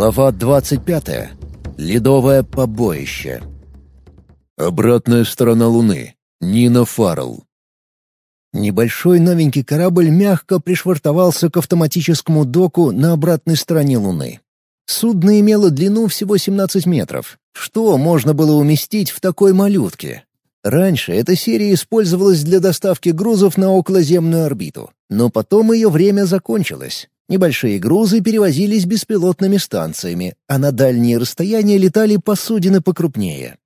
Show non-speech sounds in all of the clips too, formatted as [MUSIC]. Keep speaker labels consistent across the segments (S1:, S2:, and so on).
S1: Глава 25. Ледовое побоище. Обратная сторона Луны. Нина Фаррелл. Небольшой новенький корабль мягко пришвартовался к автоматическому доку на обратной стороне Луны. Судно имело длину всего 17 метров. Что можно было уместить в такой малютке? Раньше эта серия использовалась для доставки грузов на околоземную орбиту, но потом ее время закончилось. Небольшие грузы перевозились беспилотными станциями, а на дальние расстояния летали посудины покрупнее.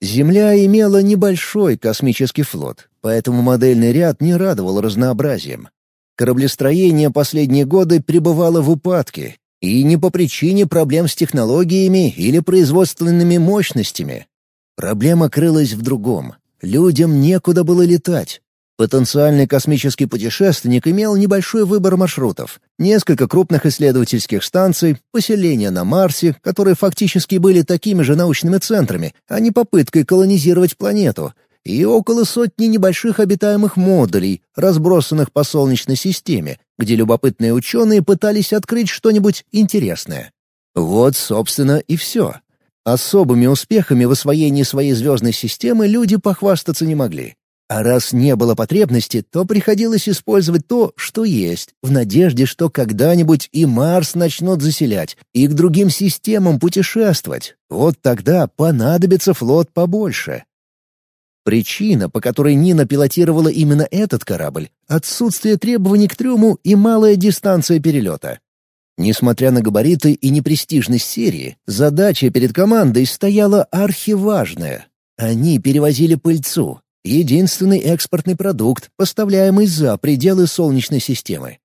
S1: Земля имела небольшой космический флот, поэтому модельный ряд не радовал разнообразием. Кораблестроение последние годы пребывало в упадке, и не по причине проблем с технологиями или производственными мощностями. Проблема крылась в другом. Людям некуда было летать, Потенциальный космический путешественник имел небольшой выбор маршрутов, несколько крупных исследовательских станций, поселения на Марсе, которые фактически были такими же научными центрами, а не попыткой колонизировать планету, и около сотни небольших обитаемых модулей, разбросанных по Солнечной системе, где любопытные ученые пытались открыть что-нибудь интересное. Вот, собственно, и все. Особыми успехами в освоении своей звездной системы люди похвастаться не могли. А раз не было потребности, то приходилось использовать то, что есть, в надежде, что когда-нибудь и Марс начнут заселять, и к другим системам путешествовать. Вот тогда понадобится флот побольше. Причина, по которой Нина пилотировала именно этот корабль — отсутствие требований к трюму и малая дистанция перелета. Несмотря на габариты и непрестижность серии, задача перед командой стояла архиважная. Они перевозили пыльцу, Единственный экспортный продукт, поставляемый за пределы Солнечной системы.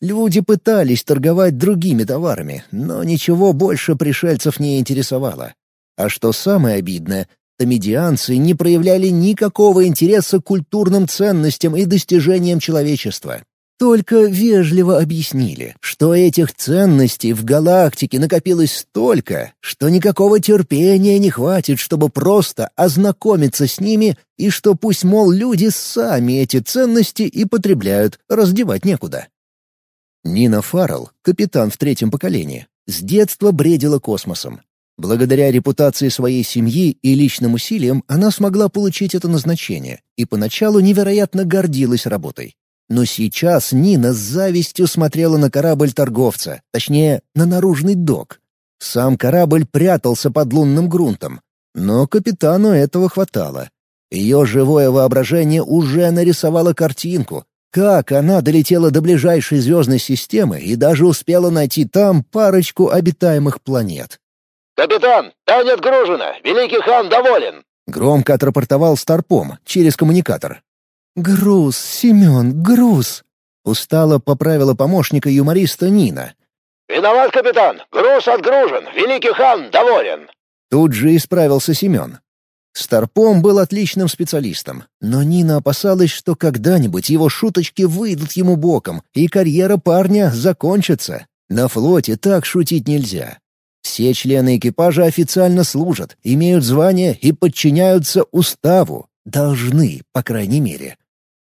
S1: Люди пытались торговать другими товарами, но ничего больше пришельцев не интересовало. А что самое обидное, тамидианцы не проявляли никакого интереса к культурным ценностям и достижениям человечества. Только вежливо объяснили, что этих ценностей в галактике накопилось столько, что никакого терпения не хватит, чтобы просто ознакомиться с ними, и что пусть, мол, люди сами эти ценности и потребляют, раздевать некуда. Нина Фаррелл, капитан в третьем поколении, с детства бредила космосом. Благодаря репутации своей семьи и личным усилиям она смогла получить это назначение и поначалу невероятно гордилась работой. Но сейчас Нина с завистью смотрела на корабль торговца, точнее, на наружный док. Сам корабль прятался под лунным грунтом, но капитану этого хватало. Ее живое воображение уже нарисовало картинку, как она долетела до ближайшей звездной системы и даже успела найти там парочку обитаемых планет.
S2: «Капитан, Таня отгружена! Великий хан доволен!»
S1: Громко отрапортовал Старпом через коммуникатор.
S3: «Груз, Семен, груз!» — устало поправила помощника юмориста Нина.
S2: «Виноват, капитан! Груз отгружен! Великий хан доволен!»
S1: Тут же исправился Семен. Старпом был отличным специалистом, но Нина опасалась, что когда-нибудь его шуточки выйдут ему боком, и карьера парня закончится. На флоте так шутить нельзя. Все члены экипажа официально служат, имеют звание и подчиняются уставу. Должны, по крайней мере.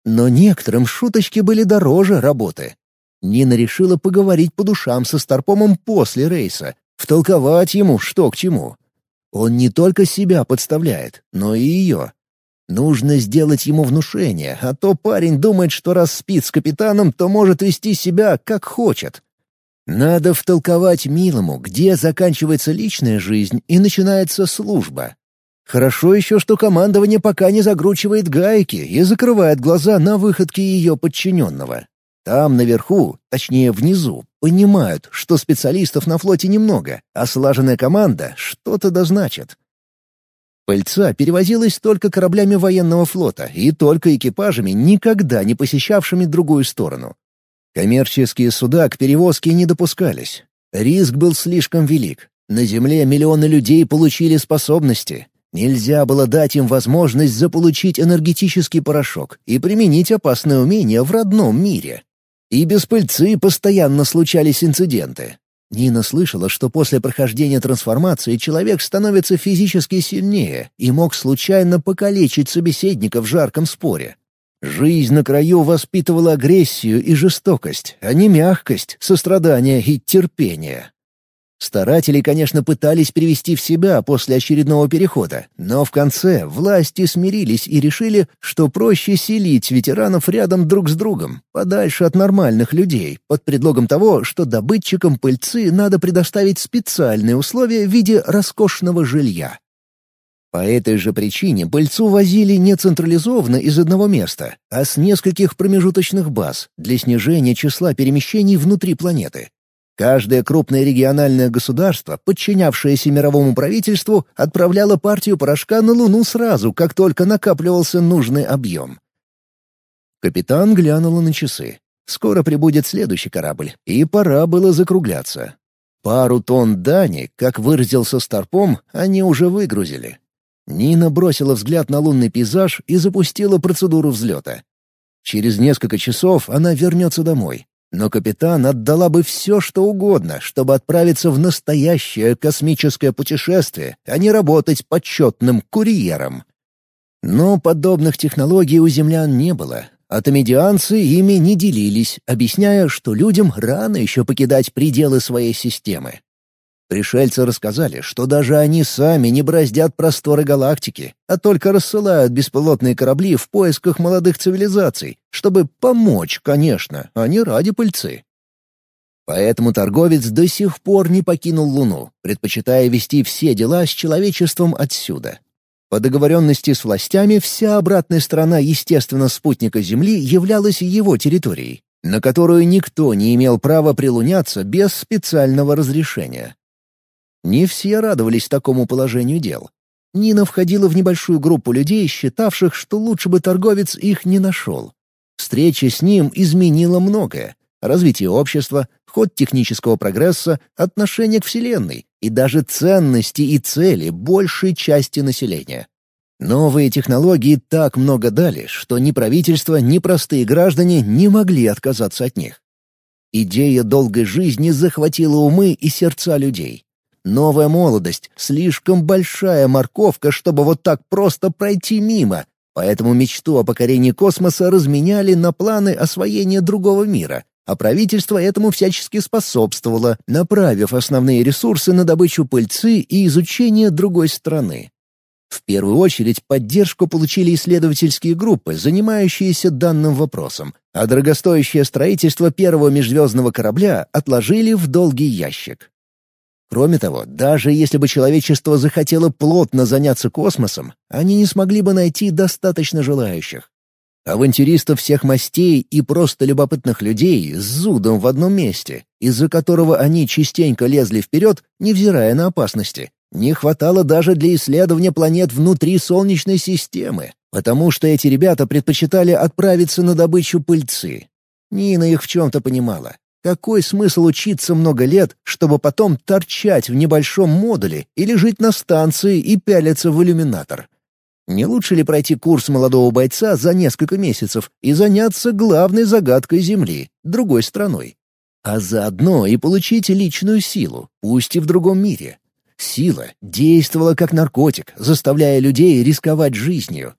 S1: Но некоторым шуточки были дороже работы. Нина решила поговорить по душам со Старпомом после рейса, втолковать ему, что к чему. Он не только себя подставляет, но и ее. Нужно сделать ему внушение, а то парень думает, что раз спит с капитаном, то может вести себя как хочет. Надо втолковать милому, где заканчивается личная жизнь и начинается служба. Хорошо еще, что командование пока не загручивает гайки и закрывает глаза на выходки ее подчиненного. Там наверху, точнее внизу, понимают, что специалистов на флоте немного, а слаженная команда что-то дозначит. Пыльца перевозилась только кораблями военного флота и только экипажами, никогда не посещавшими другую сторону. Коммерческие суда к перевозке не допускались. Риск был слишком велик. На Земле миллионы людей получили способности, Нельзя было дать им возможность заполучить энергетический порошок и применить опасное умение в родном мире. И без пыльцы постоянно случались инциденты. Нина слышала, что после прохождения трансформации человек становится физически сильнее и мог случайно покалечить собеседника в жарком споре. Жизнь на краю воспитывала агрессию и жестокость, а не мягкость, сострадание и терпение.
S3: Старатели, конечно, пытались привести в себя после очередного перехода, но в конце власти смирились и решили, что проще селить ветеранов рядом друг с другом, подальше от нормальных людей, под предлогом того, что добытчикам пыльцы надо предоставить специальные условия в виде роскошного жилья. По этой же причине пыльцу возили не централизованно из одного места, а с нескольких промежуточных баз для снижения числа перемещений внутри планеты. Каждое крупное региональное государство, подчинявшееся мировому правительству, отправляло партию порошка на Луну сразу, как только накапливался нужный объем. Капитан глянула на часы. Скоро прибудет следующий корабль, и пора было закругляться. Пару тонн дани, как выразился Старпом, они уже выгрузили. Нина бросила взгляд на лунный пейзаж и запустила процедуру взлета. Через несколько часов она вернется домой, но капитан отдала бы все, что угодно, чтобы отправиться в настоящее космическое путешествие, а не работать почетным курьером. Но подобных технологий у землян не было. Атомедианцы ими не делились, объясняя, что людям рано еще покидать пределы своей системы. Пришельцы рассказали, что даже они сами не браздят просторы галактики, а только рассылают беспилотные корабли в поисках молодых цивилизаций, чтобы помочь, конечно, а не ради пыльцы. Поэтому торговец до сих пор не покинул Луну, предпочитая вести все дела с человечеством отсюда. По договоренности с властями вся обратная сторона естественно спутника Земли являлась его территорией, на которую никто не имел права прилуняться без специального разрешения. Не все радовались такому положению дел. Нина входила в небольшую группу людей, считавших, что лучше бы торговец их не нашел. Встреча с ним изменила многое. Развитие общества, ход технического прогресса, отношение к Вселенной и даже ценности и цели большей части населения. Новые технологии так много дали, что ни правительство, ни простые граждане не могли отказаться от них. Идея долгой жизни захватила умы и сердца людей. Новая молодость — слишком большая морковка, чтобы вот так просто пройти мимо, поэтому мечту о покорении космоса разменяли на планы освоения другого мира, а правительство этому всячески способствовало, направив основные ресурсы на добычу пыльцы и изучение другой страны. В первую очередь поддержку получили исследовательские группы, занимающиеся данным вопросом, а дорогостоящее строительство первого межзвездного корабля отложили в долгий ящик. Кроме того, даже если бы человечество захотело плотно заняться космосом, они не смогли бы найти достаточно желающих. Авантюристов всех мастей и просто любопытных людей с зудом в одном месте, из-за которого они частенько лезли вперед, невзирая на опасности, не хватало даже для исследования планет внутри Солнечной системы, потому что эти ребята предпочитали отправиться на добычу пыльцы. Нина их в чем-то понимала. Какой смысл учиться много лет, чтобы потом торчать в небольшом модуле или жить на станции и пялиться в иллюминатор? Не лучше ли пройти курс молодого бойца за несколько месяцев и заняться главной загадкой Земли, другой страной? А заодно и получить личную силу, пусть и в другом мире. Сила действовала как наркотик, заставляя людей рисковать жизнью.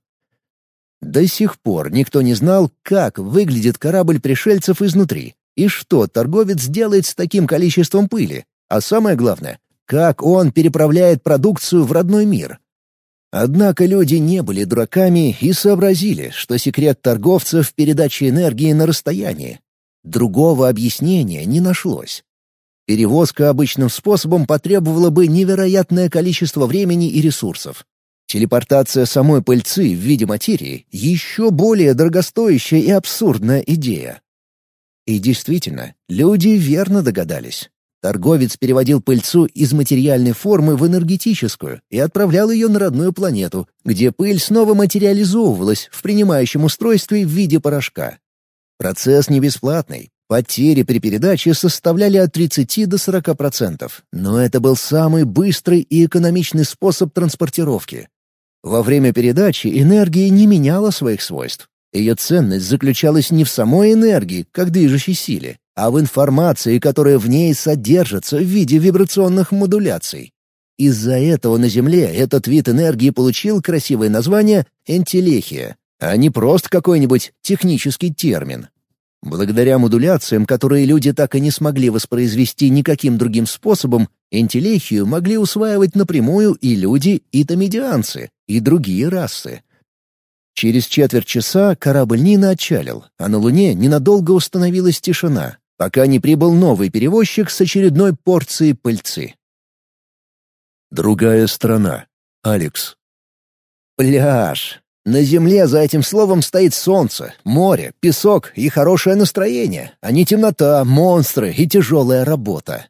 S3: До сих пор никто не знал, как выглядит корабль пришельцев изнутри, и что торговец делает с таким количеством пыли? А самое главное, как он переправляет продукцию в родной мир? Однако люди не были дураками и сообразили, что секрет торговца в передаче энергии на расстоянии. Другого объяснения не нашлось. Перевозка обычным способом потребовала бы невероятное количество времени и ресурсов. Телепортация самой пыльцы в виде материи — еще более дорогостоящая и абсурдная идея. И действительно, люди верно догадались. Торговец переводил пыльцу из материальной формы в энергетическую и отправлял ее на родную планету, где пыль снова материализовывалась в принимающем устройстве в виде порошка. Процесс не бесплатный. Потери при передаче составляли от 30 до 40%, но это был самый быстрый и экономичный способ транспортировки. Во время передачи энергия не меняла своих свойств. Ее ценность заключалась не в самой энергии, как движущей силе, а в информации, которая в ней содержится в виде вибрационных модуляций. Из-за этого на Земле этот вид энергии получил красивое название «энтелехия», а не просто какой-нибудь технический термин. Благодаря модуляциям, которые люди так и не смогли воспроизвести никаким другим способом, Интеллихию могли усваивать напрямую и люди, и томедианцы, и другие расы. Через четверть часа корабль Нина отчалил, а на Луне ненадолго установилась тишина, пока не прибыл новый перевозчик с очередной порцией пыльцы.
S1: Другая страна. Алекс.
S3: Пляж. На Земле за этим словом стоит солнце, море, песок и хорошее настроение, а не темнота, монстры и тяжелая работа.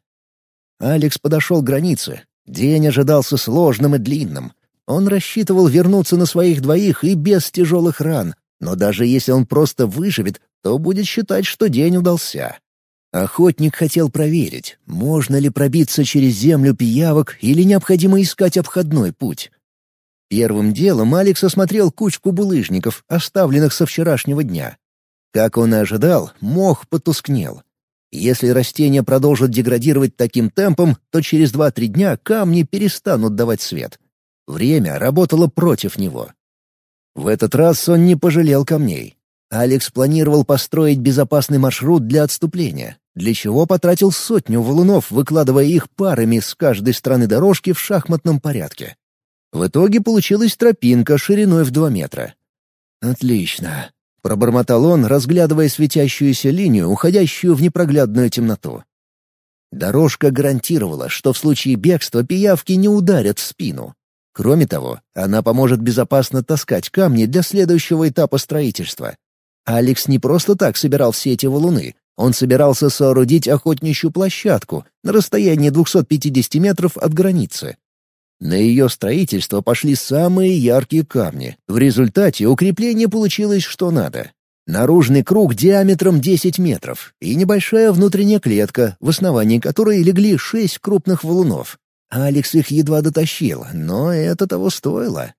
S3: Алекс подошел к границе. День ожидался сложным и длинным. Он рассчитывал вернуться на своих двоих и без тяжелых ран, но даже если он просто выживет, то будет считать, что день удался. Охотник хотел проверить, можно ли пробиться через землю пиявок или необходимо искать обходной путь. Первым делом Алекс осмотрел кучку булыжников, оставленных со вчерашнего дня. Как он и ожидал, мох потускнел. Если растения продолжат деградировать таким темпом, то через 2-3 дня камни перестанут давать свет. Время работало против него. В этот раз он не пожалел камней. Алекс планировал построить безопасный маршрут для отступления, для чего потратил сотню валунов, выкладывая их парами с каждой стороны дорожки в шахматном порядке. В итоге получилась тропинка шириной в 2 метра. «Отлично. Пробормотал он, разглядывая светящуюся линию, уходящую в непроглядную темноту. Дорожка гарантировала, что в случае бегства пиявки не ударят в спину. Кроме того, она поможет безопасно таскать камни для следующего этапа строительства. Алекс не просто так собирал все эти валуны. Он собирался соорудить охотничью площадку на расстоянии 250 метров от границы. На ее строительство пошли самые яркие камни. В результате укрепление получилось что надо. Наружный круг диаметром 10 метров и небольшая внутренняя клетка, в основании которой легли шесть крупных валунов. Алекс их едва дотащил, но это того стоило.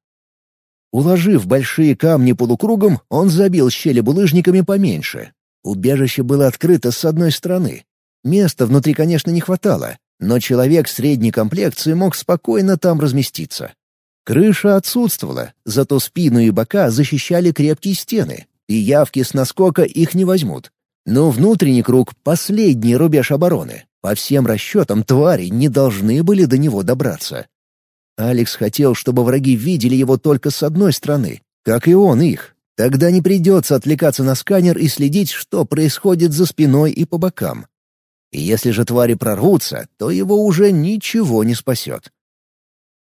S3: Уложив большие камни полукругом, он забил щели булыжниками поменьше. Убежище было открыто с одной стороны. Места внутри, конечно, не хватало, но человек средней комплекции мог спокойно там разместиться. Крыша отсутствовала, зато спину и бока защищали крепкие стены, и явки с наскока их не возьмут. Но внутренний круг — последний рубеж обороны. По всем расчетам, твари не должны были до него добраться. Алекс хотел, чтобы враги видели его только с одной стороны, как и он их. Тогда не придется отвлекаться на сканер и следить, что происходит за спиной и по бокам. И если же твари прорвутся, то его уже ничего не спасет.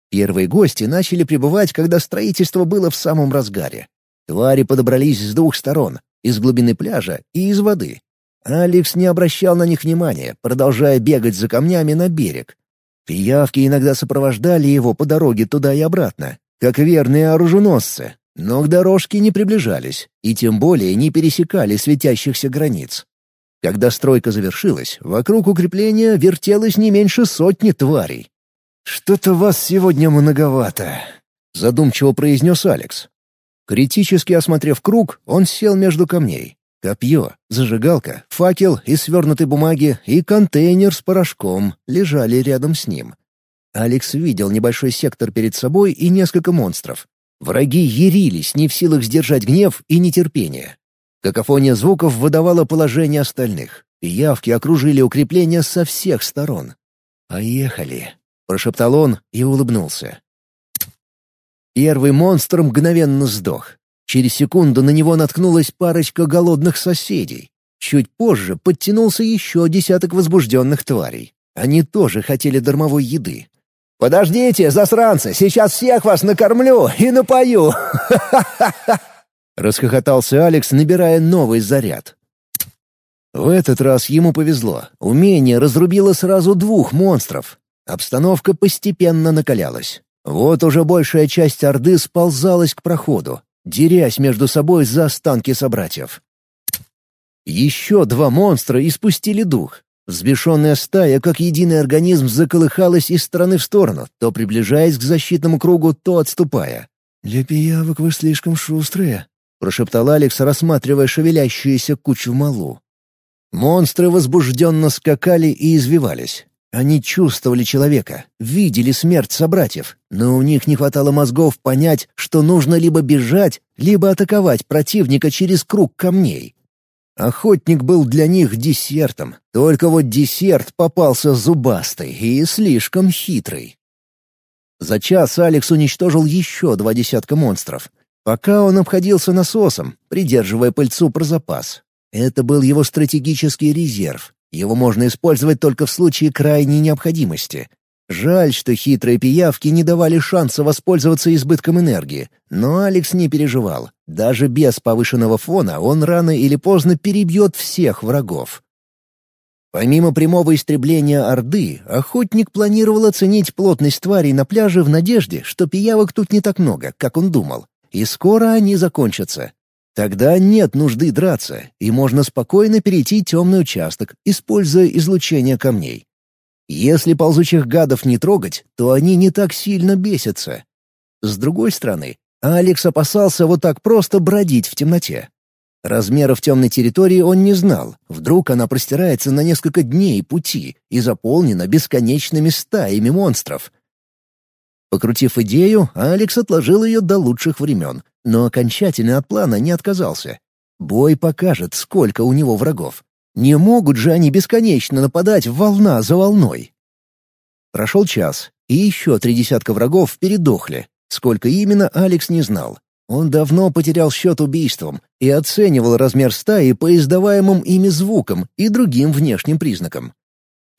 S3: Первые гости начали прибывать, когда строительство было в самом разгаре. Твари подобрались с двух сторон — из глубины пляжа и из воды. Алекс не обращал на них внимания, продолжая бегать за камнями на берег. Пиявки иногда сопровождали его по дороге туда и обратно, как верные оруженосцы, но к дорожке не приближались и тем более не пересекали светящихся границ. Когда стройка завершилась, вокруг укрепления вертелось не меньше сотни тварей. «Что-то вас сегодня многовато», — задумчиво произнес Алекс. Критически осмотрев круг, он сел между камней. Копье, зажигалка, факел из свернутой бумаги и контейнер с порошком лежали рядом с ним. Алекс видел небольшой сектор перед собой и несколько монстров. Враги ярились, не в силах сдержать гнев и нетерпение. Какофония звуков выдавала положение остальных. Явки окружили укрепление со всех сторон. «Поехали», — прошептал он и улыбнулся. Первый монстр мгновенно сдох. Через секунду на него наткнулась парочка голодных соседей. Чуть позже подтянулся еще десяток возбужденных тварей. Они тоже хотели дармовой еды. «Подождите, засранцы, сейчас всех вас накормлю и напою!» [LAUGHS] Расхохотался Алекс, набирая новый заряд. В этот раз ему повезло. Умение разрубило сразу двух монстров. Обстановка постепенно накалялась. Вот уже большая часть Орды сползалась к проходу, дерясь между собой за останки собратьев. Еще два монстра испустили дух. Взбешенная стая, как единый организм, заколыхалась из стороны в сторону, то приближаясь к защитному кругу, то отступая. «Для пиявок вы слишком шустрые», прошептал Алекс, рассматривая шевелящуюся кучу малу. Монстры возбужденно скакали и извивались. Они чувствовали человека, видели смерть собратьев, но у них не хватало мозгов понять, что нужно либо бежать, либо атаковать противника через круг камней. Охотник был для них десертом, только вот десерт попался зубастый и слишком хитрый. За час Алекс уничтожил еще два десятка монстров. Пока он обходился насосом, придерживая пыльцу про запас. Это был его стратегический резерв. Его можно использовать только в случае крайней необходимости. Жаль, что хитрые пиявки не давали шанса воспользоваться избытком энергии, но Алекс не переживал. Даже без повышенного фона он рано или поздно перебьет всех врагов. Помимо прямого истребления Орды, охотник планировал оценить плотность тварей на пляже в надежде, что пиявок тут не так много, как он думал, и скоро они закончатся. Тогда нет нужды драться, и можно спокойно перейти темный участок, используя излучение камней. Если ползучих гадов не трогать, то они не так сильно бесятся. С другой стороны, Алекс опасался вот так просто бродить в темноте. Размеров темной территории он не знал. Вдруг она простирается на несколько дней пути и заполнена бесконечными стаями монстров. Покрутив идею, Алекс отложил ее до лучших времен, но окончательно от плана не отказался. Бой покажет, сколько у него врагов. Не могут же они бесконечно нападать волна за волной. Прошел час, и еще три десятка врагов передохли. Сколько именно, Алекс не знал. Он давно потерял счет убийствам и оценивал размер стаи по издаваемым ими звукам и другим внешним признакам.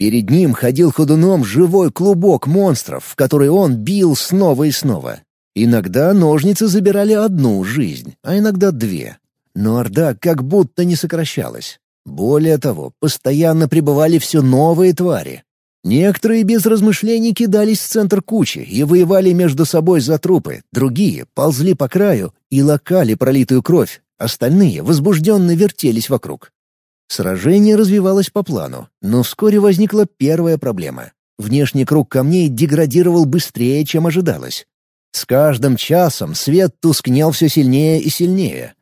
S3: Перед ним ходил ходуном живой клубок монстров, который он бил снова и снова. Иногда ножницы забирали одну жизнь, а иногда две. Но Орда как будто не сокращалась. Более того, постоянно прибывали все новые твари. Некоторые без размышлений кидались в центр кучи и воевали между собой за трупы, другие ползли по краю и локали пролитую кровь, остальные возбужденно вертелись вокруг. Сражение развивалось по плану, но вскоре возникла первая проблема. Внешний круг камней деградировал быстрее, чем ожидалось. С каждым часом свет тускнел все сильнее и сильнее.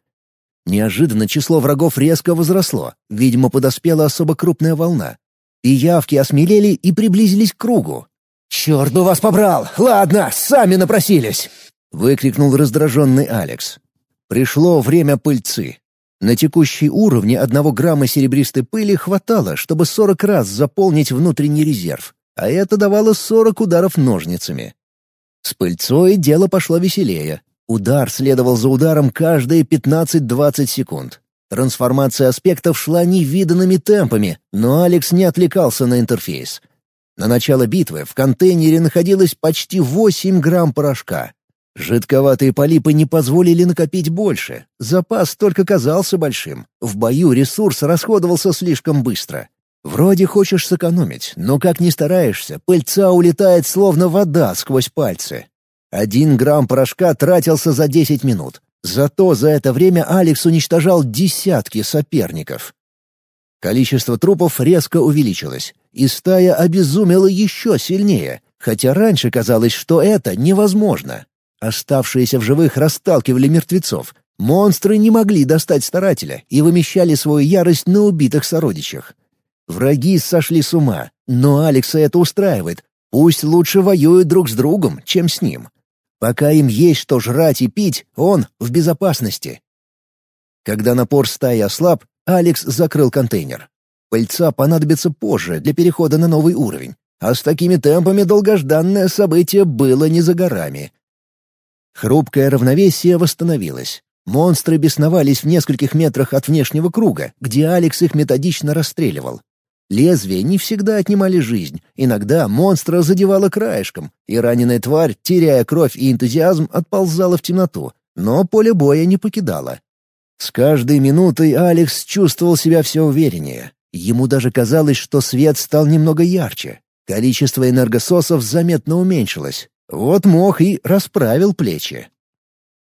S3: Неожиданно число врагов резко возросло, видимо, подоспела особо крупная волна. Пиявки осмелели и приблизились к кругу. «Черт бы вас побрал! Ладно, сами напросились!» — выкрикнул раздраженный Алекс. Пришло время пыльцы. На текущей уровне одного грамма серебристой пыли хватало, чтобы сорок раз заполнить внутренний резерв, а это давало сорок ударов ножницами. С пыльцой дело пошло веселее. Удар следовал за ударом каждые 15-20 секунд. Трансформация аспектов шла невиданными темпами, но Алекс не отвлекался на интерфейс. На начало битвы в контейнере находилось почти 8 грамм порошка. Жидковатые полипы не позволили накопить больше. Запас только казался большим. В бою ресурс расходовался слишком быстро. Вроде хочешь сэкономить, но как ни стараешься, пыльца улетает словно вода сквозь пальцы. Один грамм порошка тратился за 10 минут. Зато за это время Алекс уничтожал десятки соперников. Количество трупов резко увеличилось, и стая обезумела еще сильнее, хотя раньше казалось, что это невозможно. Оставшиеся в живых расталкивали мертвецов. Монстры не могли достать старателя и вымещали свою ярость на убитых сородичах. Враги сошли с ума, но Алекса это устраивает. Пусть лучше воюют друг с другом, чем с ним. Пока им есть что жрать и пить, он в безопасности. Когда напор стаи ослаб, Алекс закрыл контейнер. Пыльца понадобится позже для перехода на новый уровень, а с такими темпами долгожданное событие было не за горами. Хрупкое равновесие восстановилось. Монстры бесновались в нескольких метрах от внешнего круга, где Алекс их методично расстреливал. Лезвия не всегда отнимали жизнь, иногда монстра задевало краешком, и раненая тварь, теряя кровь и энтузиазм, отползала в темноту, но поле боя не покидала. С каждой минутой Алекс чувствовал себя все увереннее. Ему даже казалось, что свет стал немного ярче. Количество энергососов заметно уменьшилось. Вот мох и расправил плечи.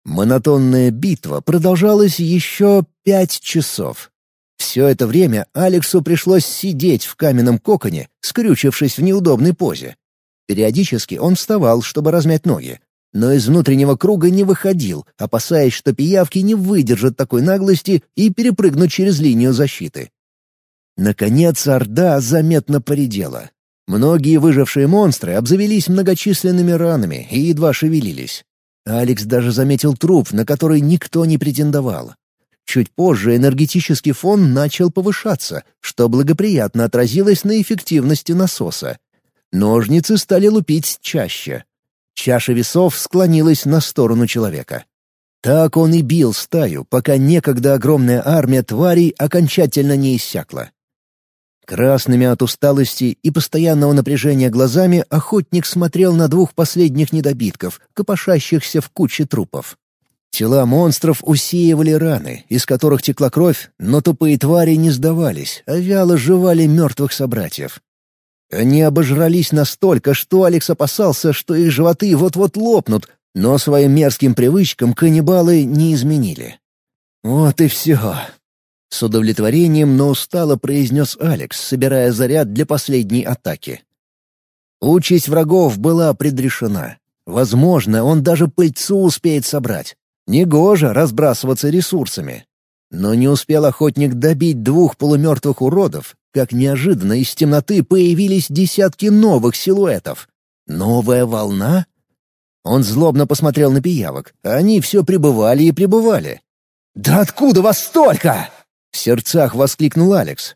S3: Монотонная битва продолжалась еще пять часов. Все это время Алексу пришлось сидеть в каменном коконе, скрючившись в неудобной позе. Периодически он вставал, чтобы размять ноги, но из внутреннего круга не выходил, опасаясь, что пиявки не выдержат такой наглости и перепрыгнут через линию защиты. Наконец Орда заметно поредела. Многие выжившие монстры обзавелись многочисленными ранами и едва шевелились. Алекс даже заметил труп, на который никто не претендовал. Чуть позже энергетический фон начал повышаться, что благоприятно отразилось на эффективности насоса. Ножницы стали лупить чаще. Чаша весов склонилась на сторону человека. Так он и бил стаю, пока некогда огромная армия тварей окончательно не иссякла. Красными от усталости и постоянного напряжения глазами охотник смотрел на двух последних недобитков, копошащихся в куче трупов. Тела монстров усеивали раны, из которых текла кровь, но тупые твари не сдавались, а вяло жевали мертвых собратьев. Они обожрались настолько, что Алекс опасался, что их животы вот-вот лопнут, но своим мерзким привычкам каннибалы не изменили. «Вот и все», — с удовлетворением, но устало произнес Алекс, собирая заряд для последней атаки. Участь врагов была предрешена. Возможно, он даже пыльцу успеет собрать. Негоже разбрасываться ресурсами. Но не успел охотник добить двух полумертвых уродов, как неожиданно из темноты появились десятки новых силуэтов. Новая волна? Он злобно посмотрел на пиявок. Они все пребывали и пребывали. «Да откуда вас столько?» В сердцах воскликнул Алекс.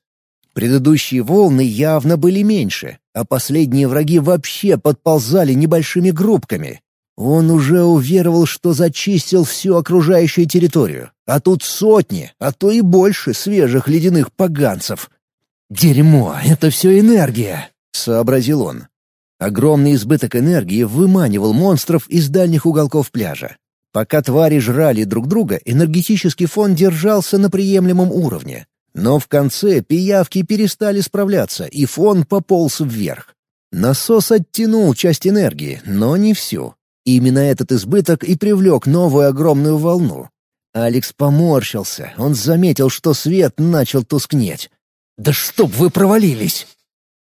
S3: Предыдущие волны явно были меньше, а последние враги вообще подползали небольшими группками. Он уже уверовал, что зачистил всю окружающую территорию, а тут сотни, а то и больше свежих ледяных поганцев. «Дерьмо, это все энергия!» — сообразил он. Огромный избыток энергии выманивал монстров из дальних уголков пляжа. Пока твари жрали друг друга, энергетический фон держался на приемлемом уровне. Но в конце пиявки перестали справляться, и фон пополз вверх. Насос оттянул часть энергии, но не всю. Именно этот избыток и привлек новую огромную волну. Алекс поморщился, он заметил, что свет начал тускнеть. «Да чтоб вы провалились!»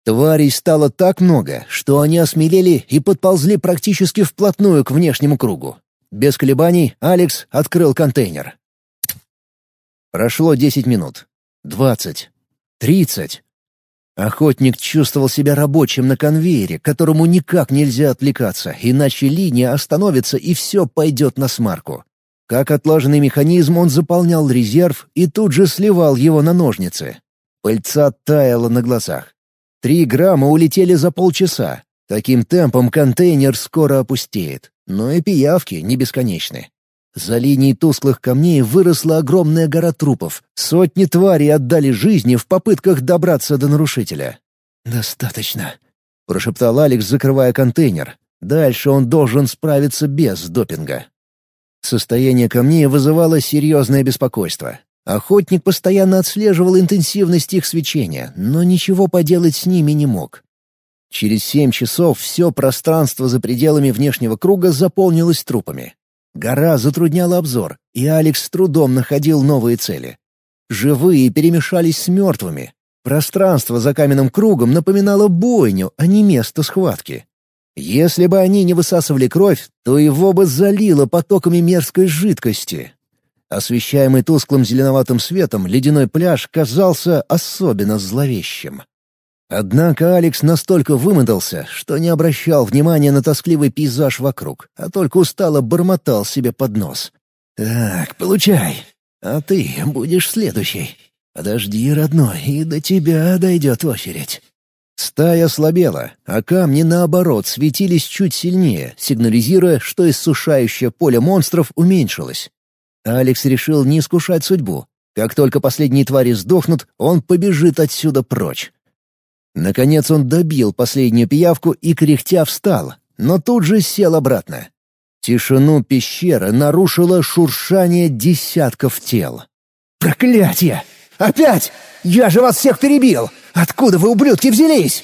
S3: Тварей стало так много, что они осмелели и подползли практически вплотную к внешнему кругу. Без колебаний Алекс открыл контейнер. Прошло десять минут. Двадцать. Тридцать. Охотник чувствовал себя рабочим на конвейере, которому никак нельзя отвлекаться, иначе линия остановится и все пойдет на смарку. Как отлаженный механизм он заполнял резерв и тут же сливал его на ножницы. Пыльца таяла на глазах. Три грамма улетели за полчаса. Таким темпом контейнер скоро опустеет. Но и пиявки не бесконечны. За линией тусклых камней выросла огромная гора трупов. Сотни тварей отдали жизни в попытках добраться до нарушителя. «Достаточно», — прошептал Алекс, закрывая контейнер. Дальше он должен справиться без допинга. Состояние камней вызывало серьезное беспокойство. Охотник постоянно отслеживал интенсивность их свечения, но ничего поделать с ними не мог. Через семь часов все пространство за пределами внешнего круга заполнилось трупами. Гора затрудняла обзор, и Алекс с трудом находил новые цели. Живые перемешались с мертвыми. Пространство за каменным кругом напоминало бойню, а не место схватки. Если бы они не высасывали кровь, то его бы залило потоками мерзкой жидкости, Освещаемый тусклым зеленоватым светом, ледяной пляж казался особенно зловещим. Однако Алекс настолько вымотался, что не обращал внимания на тоскливый пейзаж вокруг, а только устало бормотал себе под нос. «Так, получай, а ты будешь следующий. Подожди, родной, и до тебя дойдет очередь». Стая слабела, а камни, наоборот, светились чуть сильнее, сигнализируя, что иссушающее поле монстров уменьшилось. Алекс решил не искушать судьбу. Как только последние твари сдохнут, он побежит отсюда прочь. Наконец он добил последнюю пиявку и кряхтя встал, но тут же сел обратно. Тишину пещеры нарушило шуршание десятков тел. «Проклятие! Опять! Я же вас всех перебил! Откуда вы, ублюдки, взялись?»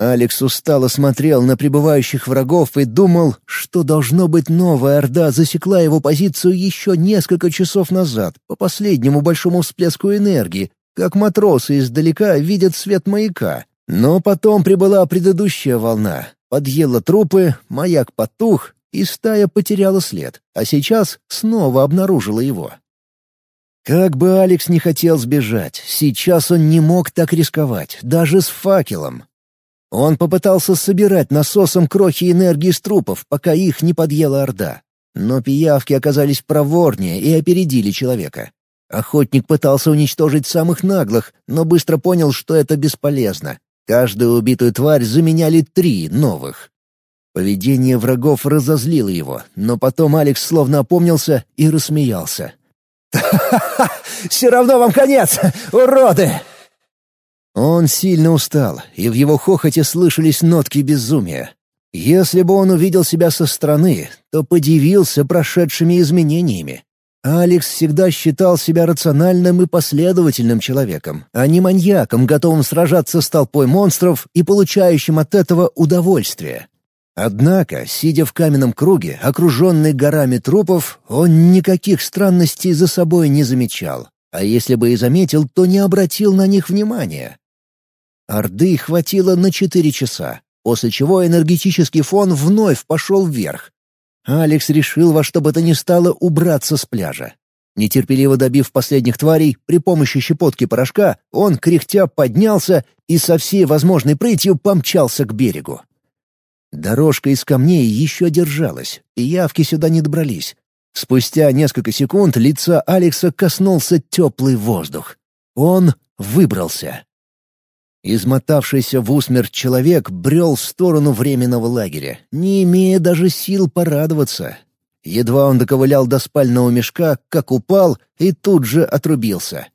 S3: Алекс устало смотрел на прибывающих врагов и думал, что, должно быть, новая Орда засекла его позицию еще несколько часов назад, по последнему большому всплеску энергии, как матросы издалека видят свет маяка. Но потом прибыла предыдущая волна, подъела трупы, маяк потух, и стая потеряла след, а сейчас снова обнаружила его. Как бы Алекс не хотел сбежать, сейчас он не мог так рисковать, даже с факелом, он попытался собирать насосом крохи энергии с трупов, пока их не подъела Орда. Но пиявки оказались проворнее и опередили человека. Охотник пытался уничтожить самых наглых, но быстро понял, что это бесполезно. Каждую убитую тварь заменяли три новых. Поведение врагов разозлило его, но потом Алекс словно опомнился и рассмеялся. [LAUGHS] «Ха-ха-ха! Все равно вам конец, уроды!» Он сильно устал, и в его хохоте слышались нотки безумия. Если бы он увидел себя со стороны, то подивился прошедшими изменениями. Алекс всегда считал себя рациональным и последовательным человеком, а не маньяком, готовым сражаться с толпой монстров и получающим от этого удовольствие. Однако, сидя в каменном круге, окруженный горами трупов, он никаких странностей за собой не замечал. А если бы и заметил, то не обратил на них внимания. Орды хватило на четыре часа, после чего энергетический фон вновь пошел вверх. Алекс решил во что бы то ни стало убраться с пляжа. Нетерпеливо добив последних тварей, при помощи щепотки порошка, он, кряхтя, поднялся и со всей возможной прытью помчался к берегу. Дорожка из камней еще держалась, и явки сюда не добрались. Спустя несколько секунд лица Алекса коснулся теплый воздух. Он выбрался. Измотавшийся в усмерть человек брел в сторону временного лагеря, не имея даже сил порадоваться. Едва он доковылял до спального мешка, как упал и тут же отрубился.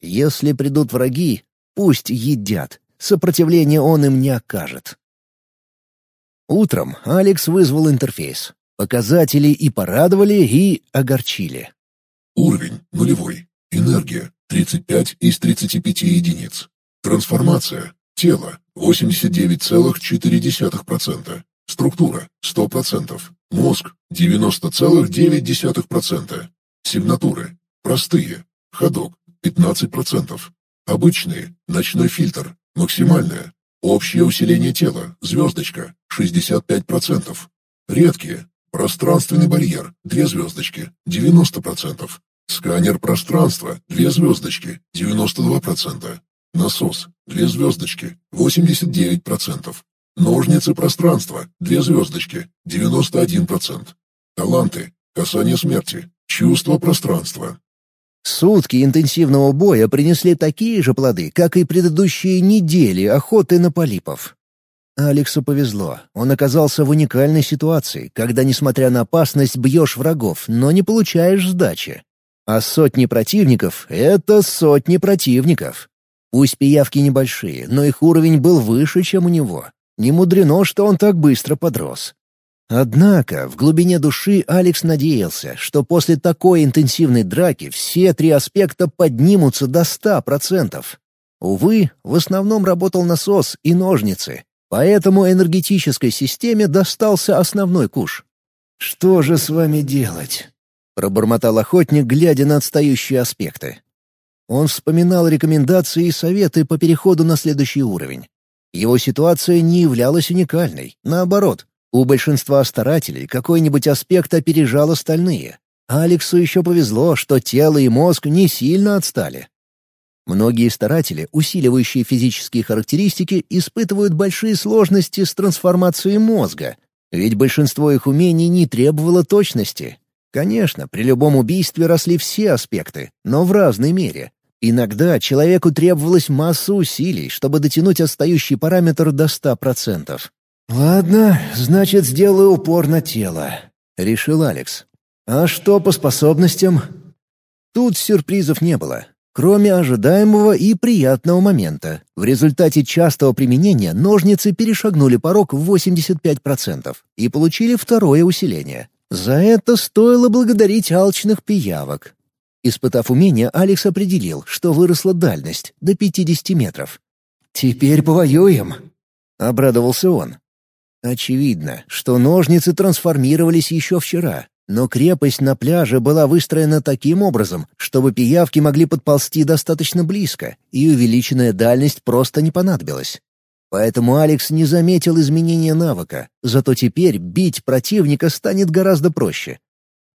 S3: Если придут враги, пусть едят, сопротивления он им не окажет. Утром Алекс вызвал интерфейс. Показатели и порадовали, и огорчили.
S4: Уровень нулевой. Энергия 35 из 35 единиц. Трансформация. Тело 89,4%. Структура 100%. Мозг 90,9%. Сигнатуры. Простые. Ходок 15%. Обычные. Ночной фильтр. Максимальное. Общее усиление тела. Звездочка. 65%. Редкие. Пространственный барьер. Две звездочки. 90%. Сканер пространства. Две звездочки. 92%. Насос – две звездочки, 89%. Ножницы пространства – две звездочки, 91%. Таланты – касание смерти, чувство пространства.
S3: Сутки интенсивного боя принесли такие же плоды, как и предыдущие недели охоты на полипов. Алексу повезло. Он оказался в уникальной ситуации, когда, несмотря на опасность, бьешь врагов, но не получаешь сдачи. А сотни противников — это сотни противников. Пусть пиявки небольшие, но их уровень был выше, чем у него. Не мудрено, что он так быстро подрос. Однако в глубине души Алекс надеялся, что после такой интенсивной драки все три аспекта поднимутся до ста процентов. Увы, в основном работал насос и ножницы, поэтому энергетической системе достался основной куш. «Что же с вами делать?» — пробормотал охотник, глядя на отстающие аспекты. Он вспоминал рекомендации и советы по переходу на следующий уровень. Его ситуация не являлась уникальной. Наоборот, у большинства старателей какой-нибудь аспект опережал остальные. Алексу еще повезло, что тело и мозг не сильно отстали. Многие старатели, усиливающие физические характеристики, испытывают большие сложности с трансформацией мозга, ведь большинство их умений не требовало точности. Конечно, при любом убийстве росли все аспекты, но в разной мере. Иногда человеку требовалась масса усилий, чтобы дотянуть отстающий параметр до ста процентов. «Ладно, значит, сделаю упор на тело», — решил Алекс. «А что по способностям?» Тут сюрпризов не было, кроме ожидаемого и приятного момента. В результате частого применения ножницы перешагнули порог в 85% и получили второе усиление. За это стоило благодарить алчных пиявок. Испытав умение, Алекс определил, что выросла дальность до 50 метров. «Теперь повоюем!» — обрадовался он. Очевидно, что ножницы трансформировались еще вчера, но крепость на пляже была выстроена таким образом, чтобы пиявки могли подползти достаточно близко, и увеличенная дальность просто не понадобилась. Поэтому Алекс не заметил изменения навыка, зато теперь бить противника станет гораздо проще,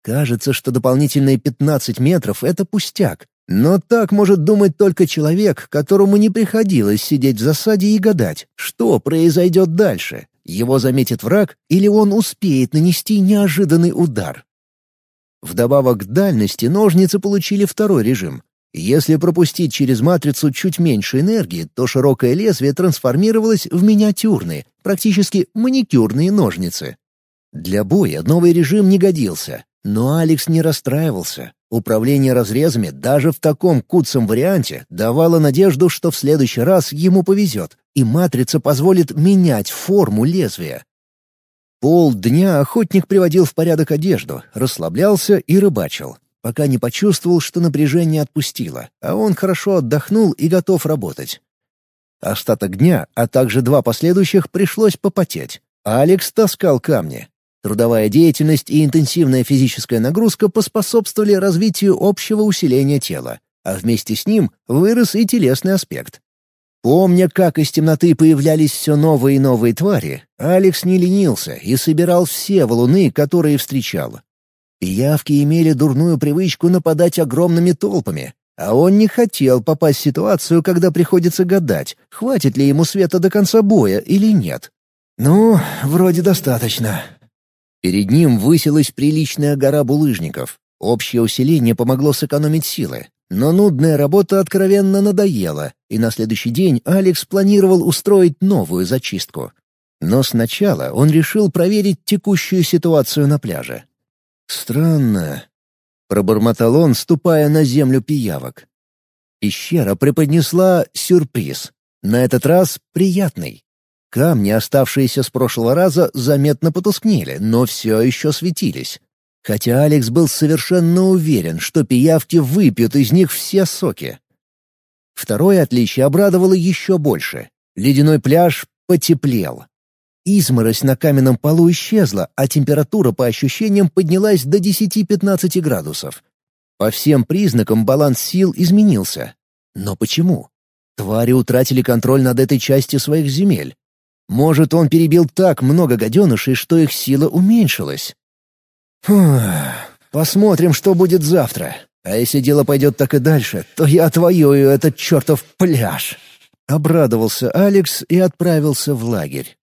S3: Кажется, что дополнительные 15 метров — это пустяк. Но так может думать только человек, которому не приходилось сидеть в засаде и гадать, что произойдет дальше. Его заметит враг или он успеет нанести неожиданный удар. Вдобавок к дальности ножницы получили второй режим. Если пропустить через матрицу чуть меньше энергии, то широкое лезвие трансформировалось в миниатюрные, практически маникюрные ножницы. Для боя новый режим не годился, но Алекс не расстраивался. Управление разрезами даже в таком куцом варианте давало надежду, что в следующий раз ему повезет, и матрица позволит менять форму лезвия. Полдня охотник приводил в порядок одежду, расслаблялся и рыбачил, пока не почувствовал, что напряжение отпустило, а он хорошо отдохнул и готов работать. Остаток дня, а также два последующих, пришлось попотеть. Алекс таскал камни, Трудовая деятельность и интенсивная физическая нагрузка поспособствовали развитию общего усиления тела, а вместе с ним вырос и телесный аспект. Помня, как из темноты появлялись все новые и новые твари, Алекс не ленился и собирал все валуны, которые встречал. Пиявки имели дурную привычку нападать огромными толпами, а он не хотел попасть в ситуацию, когда приходится гадать, хватит ли ему света до конца боя или нет. «Ну, вроде достаточно», Перед ним высилась приличная гора булыжников. Общее усиление помогло сэкономить силы. Но нудная работа откровенно надоела, и на следующий день Алекс планировал устроить новую зачистку. Но сначала он решил проверить текущую ситуацию на пляже. «Странно», — пробормотал он, ступая на землю пиявок. Пещера преподнесла сюрприз. На этот раз приятный. Камни, оставшиеся с прошлого раза, заметно потускнели, но все еще светились. Хотя Алекс был совершенно уверен, что пиявки выпьют из них все соки. Второе отличие обрадовало еще больше. Ледяной пляж потеплел. Изморозь на каменном полу исчезла, а температура по ощущениям поднялась до 10-15 градусов. По всем признакам баланс сил изменился. Но почему? Твари утратили контроль над этой частью своих земель. Может, он перебил так много гаденышей, что их сила уменьшилась. Фух, посмотрим, что будет завтра. А если дело пойдет так и дальше, то я отвоюю этот чертов пляж. Обрадовался Алекс и отправился в лагерь.